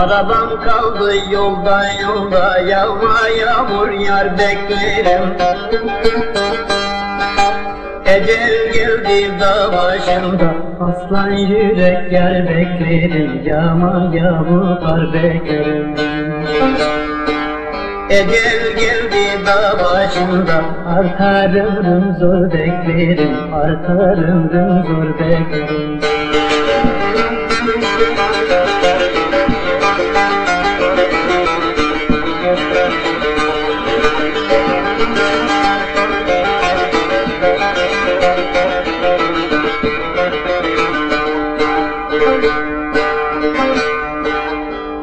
Arabam kaldı yolda yolda Yağma yağmur yar beklerim. Ecel geldi dağ başında Aslan yürek yer beklerim. Yağma yağmur kar beklerim. Ecel geldi dağ başında Artarım zor beklerim. Artarım zor beklerim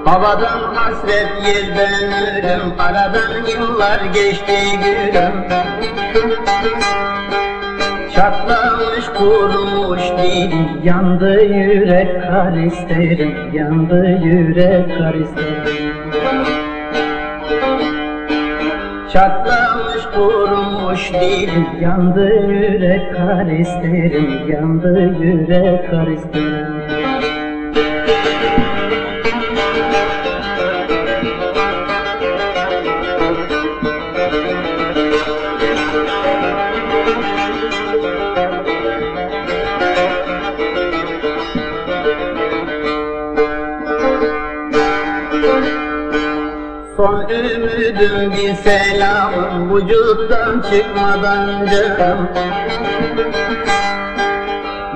Havadan hasret yerden ölüm Aradan yıllar geçti gülüm. Çatlamış kurumuş dilim Yandı yürek kar isterim Yandı yürek kar isterim. Çatlamış kurumuş dilim Yandı yürek kar isterim Yandı yürek kar isterim Son ümidim bir selamım Vücuttan çıkmadan canım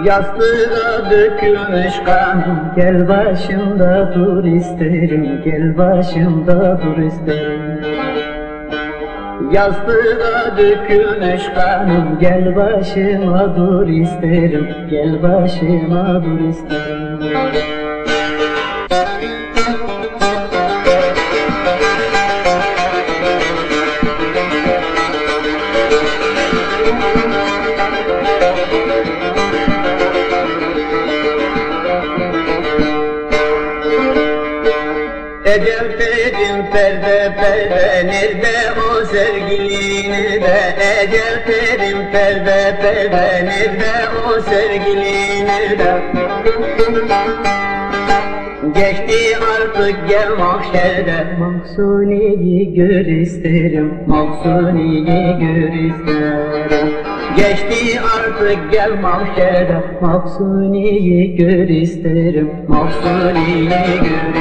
Yastığa dökülmüş kanım Gel başımda dur isterim Gel başımda dur isterim. Yastığa dökülmüş kanım Gel başıma dur isterim Gel başıma dur isterim perde perde Nerede o sevgili nerede Ecel perim perde perde Nerede o sevgili nerede? Geçti artık gel mahşerde. Maksuni'yi gör isterim Maksuni'yi gör isterim. Geçti artık gel mahşerde. Maksuni'yi gör isterim Maksuni'yi gör isterim